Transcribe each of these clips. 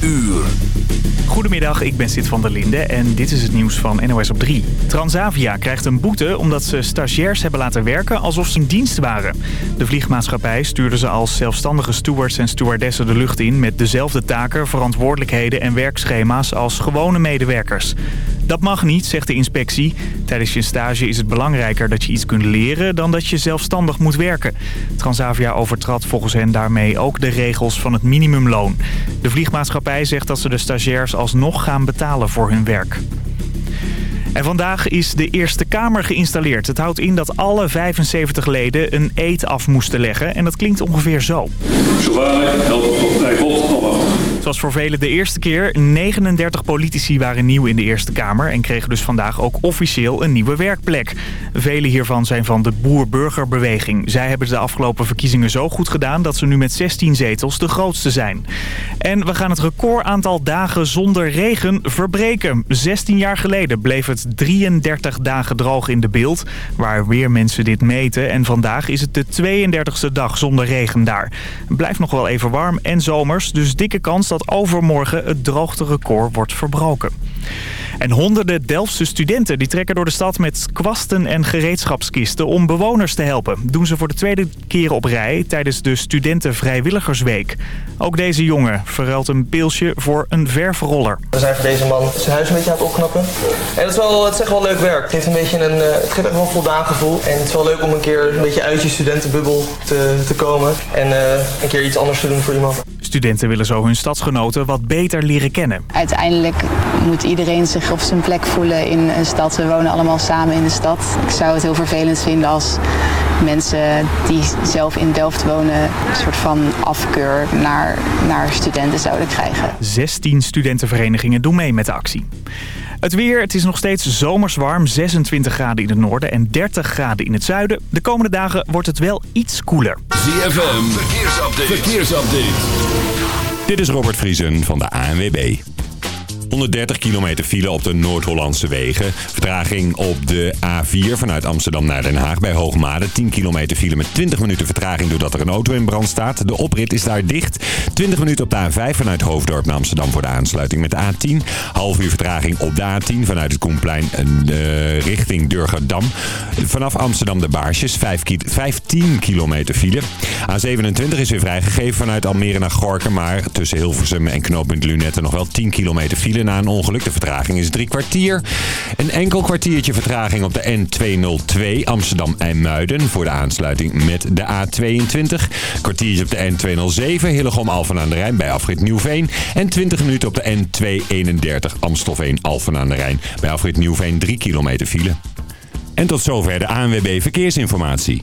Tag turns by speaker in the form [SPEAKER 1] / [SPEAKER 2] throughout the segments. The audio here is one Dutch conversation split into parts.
[SPEAKER 1] uur.
[SPEAKER 2] Goedemiddag, ik ben Sid van der Linde en dit is het nieuws van NOS op 3. Transavia krijgt een boete omdat ze stagiairs hebben laten werken alsof ze in dienst waren. De vliegmaatschappij stuurde ze als zelfstandige stewards en stewardessen de lucht in... met dezelfde taken, verantwoordelijkheden en werkschema's als gewone medewerkers. Dat mag niet, zegt de inspectie. Tijdens je stage is het belangrijker dat je iets kunt leren dan dat je zelfstandig moet werken. Transavia overtrad volgens hen daarmee ook de regels van het minimumloon. De vliegmaatschappij zegt dat ze de stagiairs alsnog gaan betalen voor hun werk. En vandaag is de Eerste Kamer geïnstalleerd. Het houdt in dat alle 75 leden een eed af moesten leggen. En dat klinkt ongeveer zo.
[SPEAKER 3] Waarlijk
[SPEAKER 2] was voor velen de eerste keer. 39 politici waren nieuw in de Eerste Kamer... en kregen dus vandaag ook officieel een nieuwe werkplek. Vele hiervan zijn van de Boer-Burgerbeweging. Zij hebben de afgelopen verkiezingen zo goed gedaan... dat ze nu met 16 zetels de grootste zijn. En we gaan het record aantal dagen zonder regen verbreken. 16 jaar geleden bleef het 33 dagen droog in de beeld... waar weer mensen dit meten. En vandaag is het de 32e dag zonder regen daar. Het blijft nog wel even warm en zomers... dus dikke kans dat overmorgen het droogterecord wordt verbroken. En honderden Delftse studenten die trekken door de stad met kwasten en gereedschapskisten om bewoners te helpen. Doen ze voor de tweede keer op rij tijdens de Studentenvrijwilligersweek. Ook deze jongen verruilt een pilsje voor een verfroller.
[SPEAKER 4] We zijn voor deze man zijn huis een beetje aan het opknappen. En het is, wel, het is echt wel leuk werk. Het, heeft een beetje een, eh, het geeft echt wel een voldaan gevoel. En het is wel leuk om een keer een beetje uit je studentenbubbel te, te komen. En eh, een keer iets anders te doen voor iemand.
[SPEAKER 2] Studenten willen zo hun stadsgenoten wat beter leren kennen.
[SPEAKER 5] Uiteindelijk moet iedereen zich op zijn plek voelen in een stad. We wonen allemaal samen in de stad. Ik zou het heel vervelend vinden als mensen die zelf in Delft wonen... een soort van afkeur naar, naar studenten zouden krijgen.
[SPEAKER 2] 16 studentenverenigingen doen mee met de actie. Het weer, het is nog steeds zomers warm. 26 graden in het noorden en 30 graden in het zuiden. De komende dagen wordt het wel iets koeler.
[SPEAKER 1] ZFM, verkeersupdate. verkeersupdate.
[SPEAKER 6] Dit is Robert Vriesen van de ANWB. 130 kilometer file op de Noord-Hollandse wegen. Vertraging op de A4 vanuit Amsterdam naar Den Haag bij Hoogmade. 10 kilometer file met 20 minuten vertraging doordat er een auto in brand staat. De oprit is daar dicht. 20 minuten op de A5 vanuit Hoofddorp naar Amsterdam voor de aansluiting met de A10. Half uur vertraging op de A10 vanuit het Koenplein uh, richting Durgerdam. Vanaf Amsterdam de Baarsjes. 5 ki 15 kilometer file. A27 is weer vrijgegeven vanuit Almere naar Gorken. Maar tussen Hilversum en knooppunt Lunette nog wel 10 kilometer file na een ongeluk. De vertraging is drie kwartier. Een enkel kwartiertje vertraging op de N202 Amsterdam-IJmuiden voor de aansluiting met de A22. Kwartiertje op de N207 Hillegom-Alphen aan de Rijn bij afrit Nieuwveen. En 20 minuten op de N231 Amstelveen-Alphen aan de Rijn bij afrit Nieuwveen 3 kilometer file. En tot zover de ANWB Verkeersinformatie.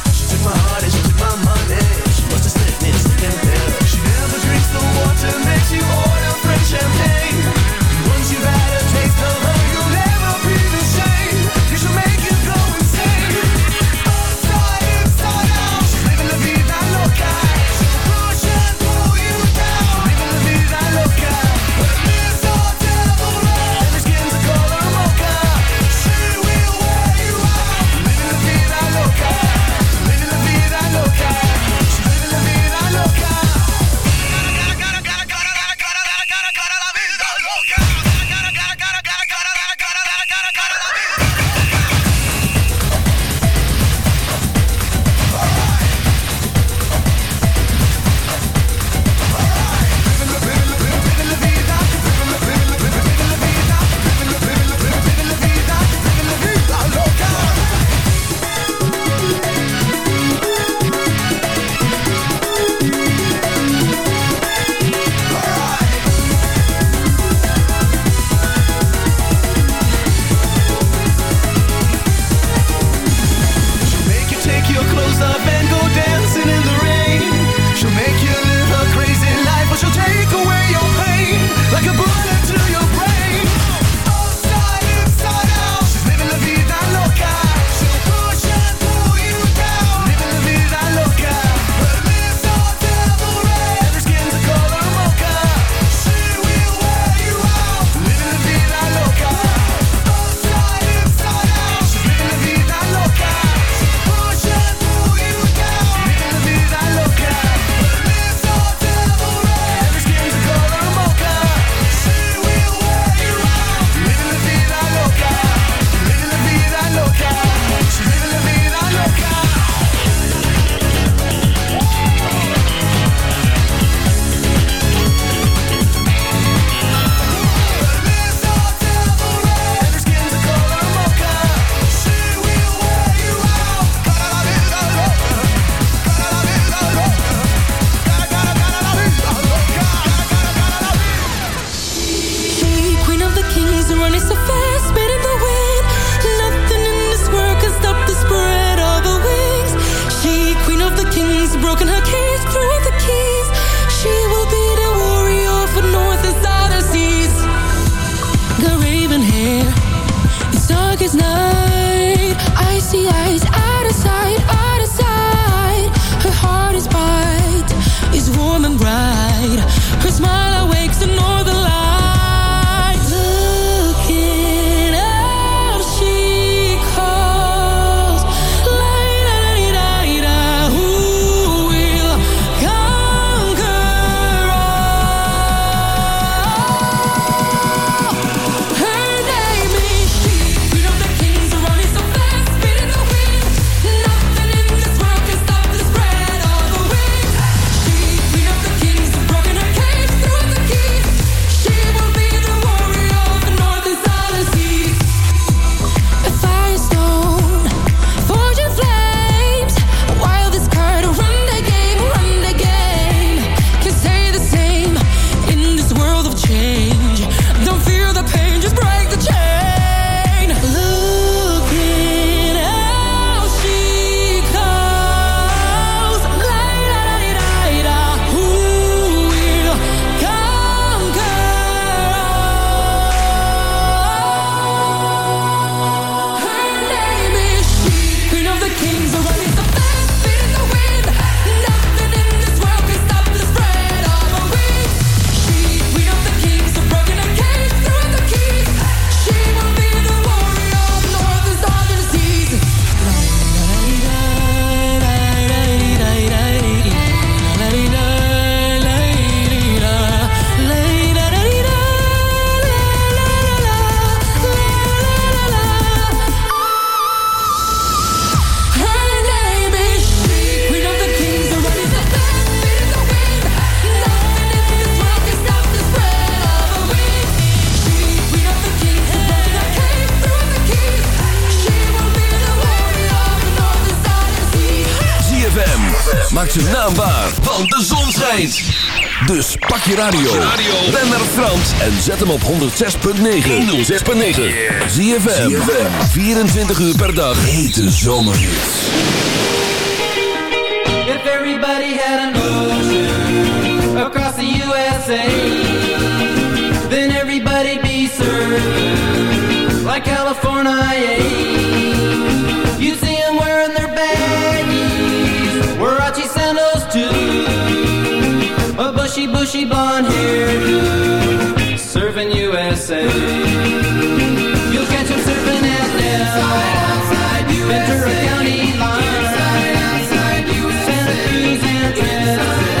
[SPEAKER 1] Radio, ren naar Frans en zet hem op 106.9. 106.9. Zie je 24 uur per dag. Hete zomerhits.
[SPEAKER 7] If everybody had an ocean across the USA, then everybody'd be served like California. You see them wearing their baggies, Warachi sandals too, a bushy, bushy blonde hairdo, serving USA. You'll catch them surfing at Nell, Ventura County line. Santa Cruz and Australia's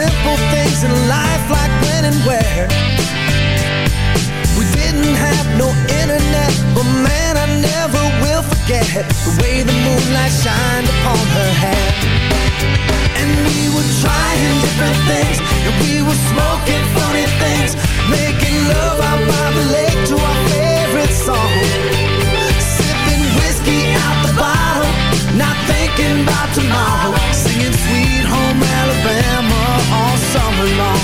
[SPEAKER 8] Simple things in life, like when and where. We didn't have no internet, but man, I never will forget the way the moonlight shined upon her hair. And we were trying different things, and we were smoking funny things, making love out by the lake to our favorite song. Sipping whiskey out the bottle, not thinking about tomorrow. Singing Sweet Home Alabama all summer long.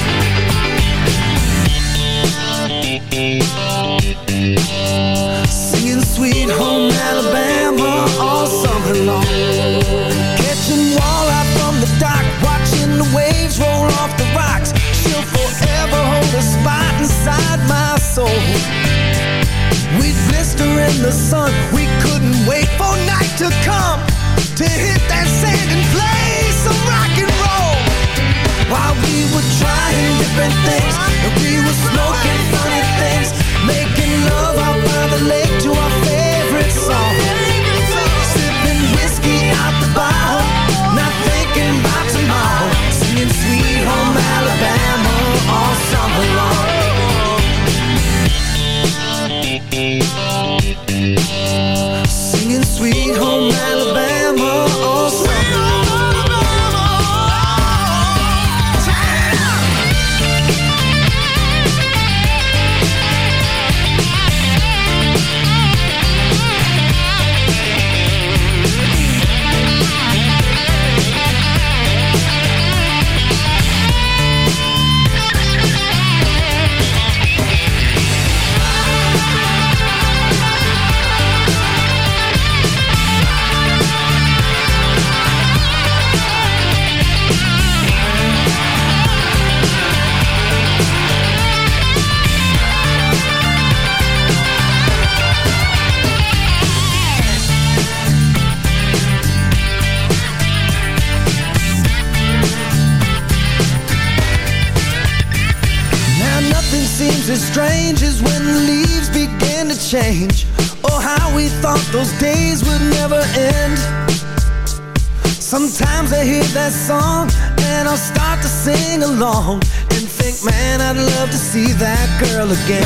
[SPEAKER 8] Singing Sweet Home Alabama all summer long. Catching walleye from the dock, watching the waves roll off the rocks. She'll forever hold a spot inside my soul. We'd blister in the sun, we couldn't wait to come to hit that sand and play some rock and roll. While we were trying different things, and we were smoking funny things, making love out by the lake to our favorite song. again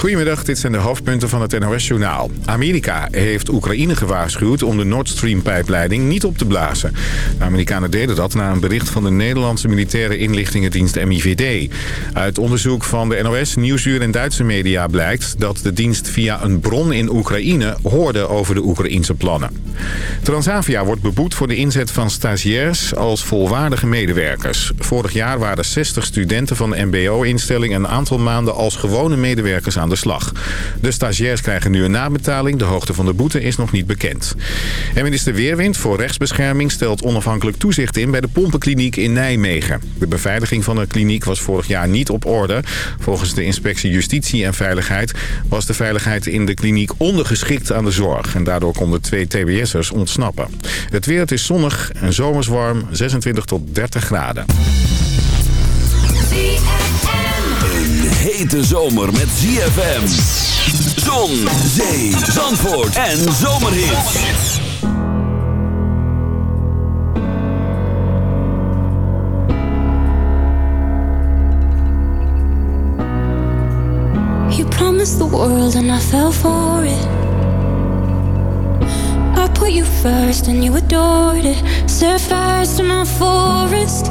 [SPEAKER 9] Goedemiddag, dit zijn de hoofdpunten van het NOS-journaal. Amerika heeft Oekraïne gewaarschuwd om de Nord Stream-pijpleiding niet op te blazen. De Amerikanen deden dat na een bericht van de Nederlandse militaire inlichtingendienst MIVD. Uit onderzoek van de NOS, Nieuwsuur en Duitse media blijkt dat de dienst via een bron in Oekraïne hoorde over de Oekraïnse plannen. Transavia wordt beboet voor de inzet van stagiairs als volwaardige medewerkers. Vorig jaar waren 60 studenten van de mbo-instelling een aantal maanden als gewone medewerkers aan de slag. De stagiairs krijgen nu een nabetaling. De hoogte van de boete is nog niet bekend. En minister Weerwind voor rechtsbescherming stelt onafhankelijk toezicht in bij de pompenkliniek in Nijmegen. De beveiliging van de kliniek was vorig jaar niet op orde. Volgens de inspectie Justitie en Veiligheid was de veiligheid in de kliniek ondergeschikt aan de zorg. En daardoor konden twee TBS'ers ontsnappen. Het weer, is zonnig en zomers warm, 26 tot 30 graden.
[SPEAKER 1] Hete zomer met ZFM. Zon, zee, zandvoort en zomerhits.
[SPEAKER 10] You promised the world and I fell for it. I put you first and you adored it. Set fires to my forest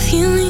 [SPEAKER 10] feeling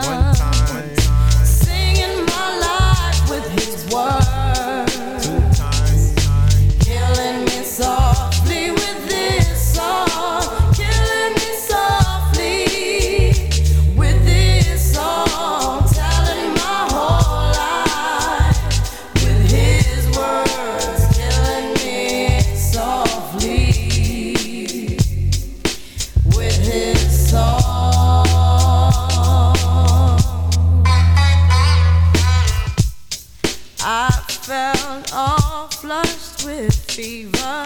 [SPEAKER 11] fever,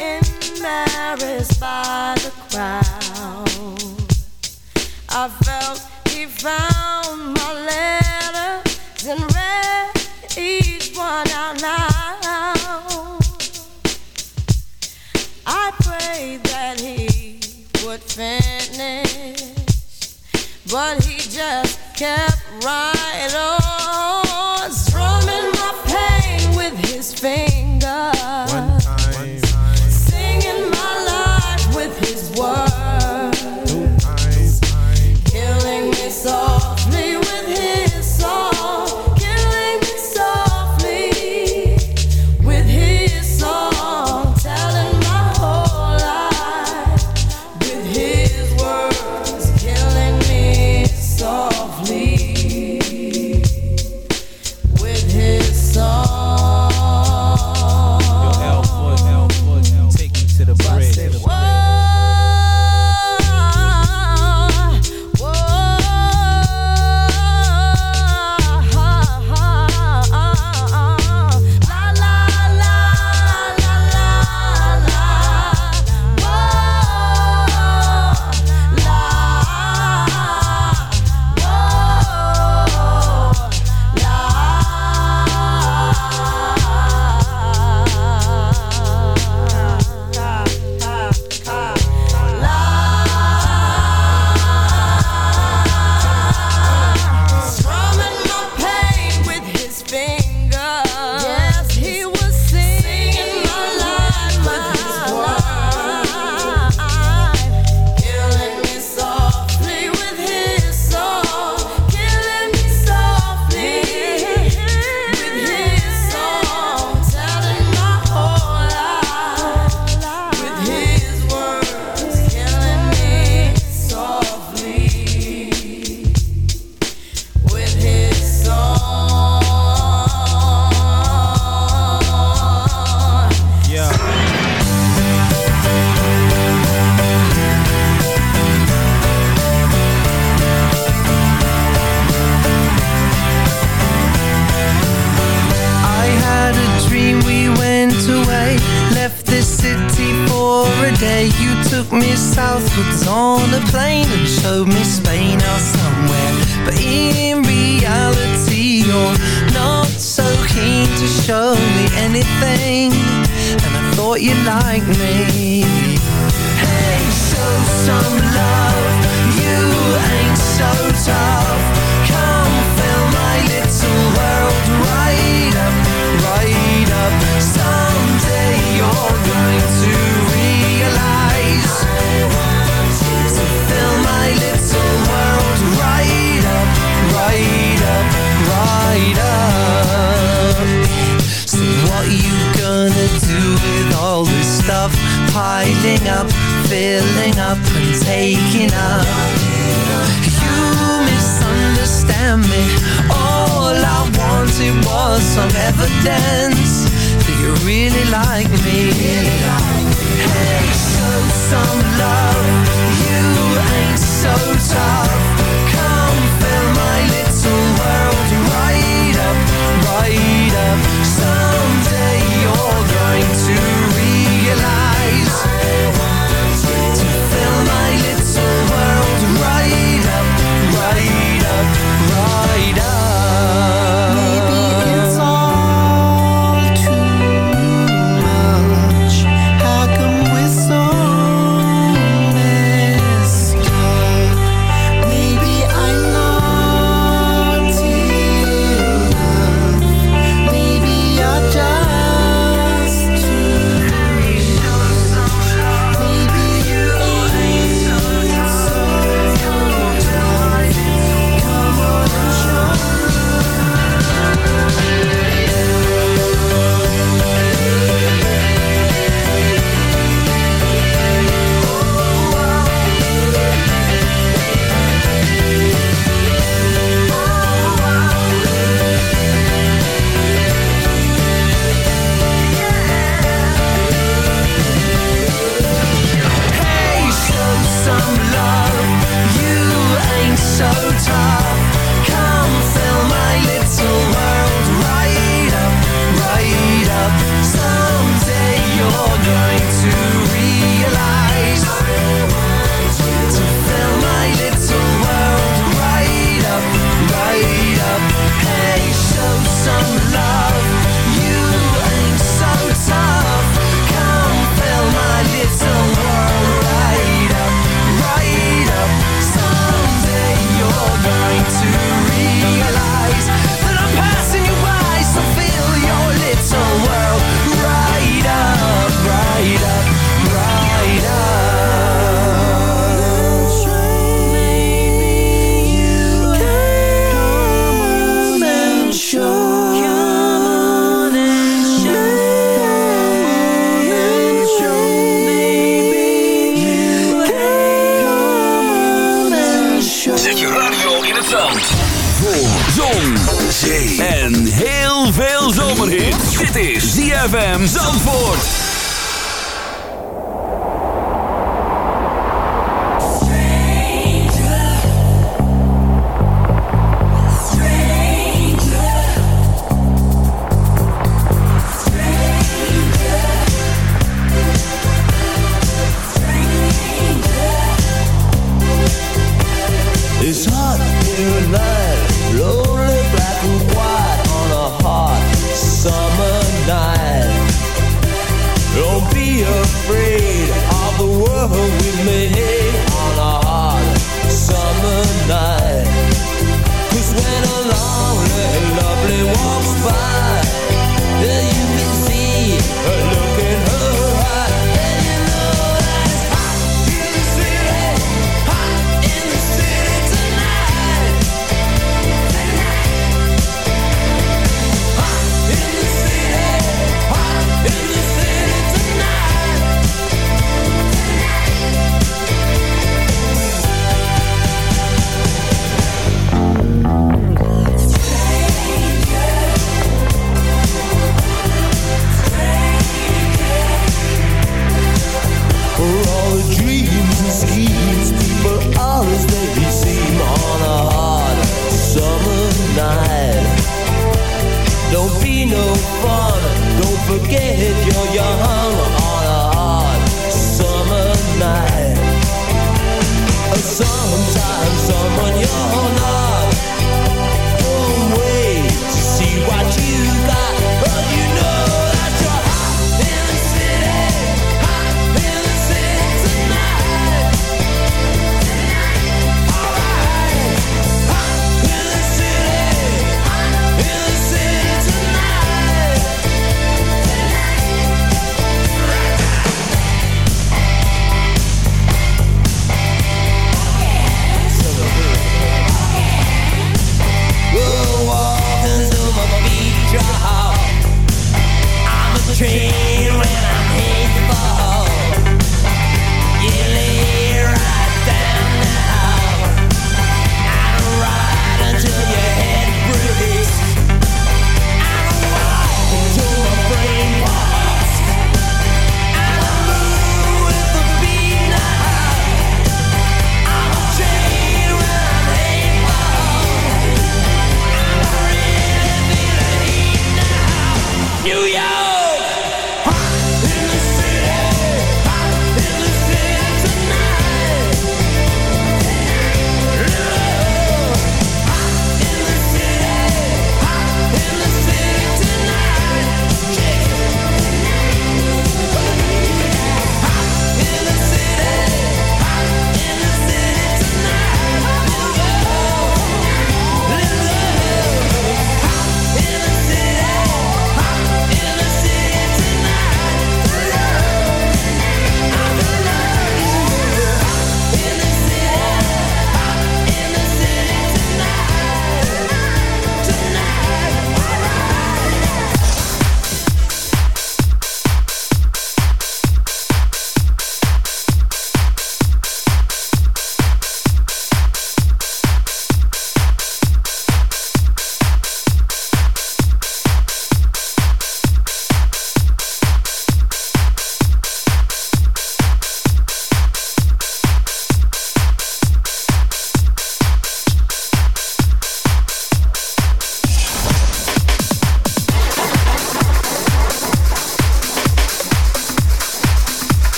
[SPEAKER 11] embarrassed by the crowd. I felt he found my letters and read each one out loud. I prayed that he would finish, but he just kept right on strumming my pain with his fingers.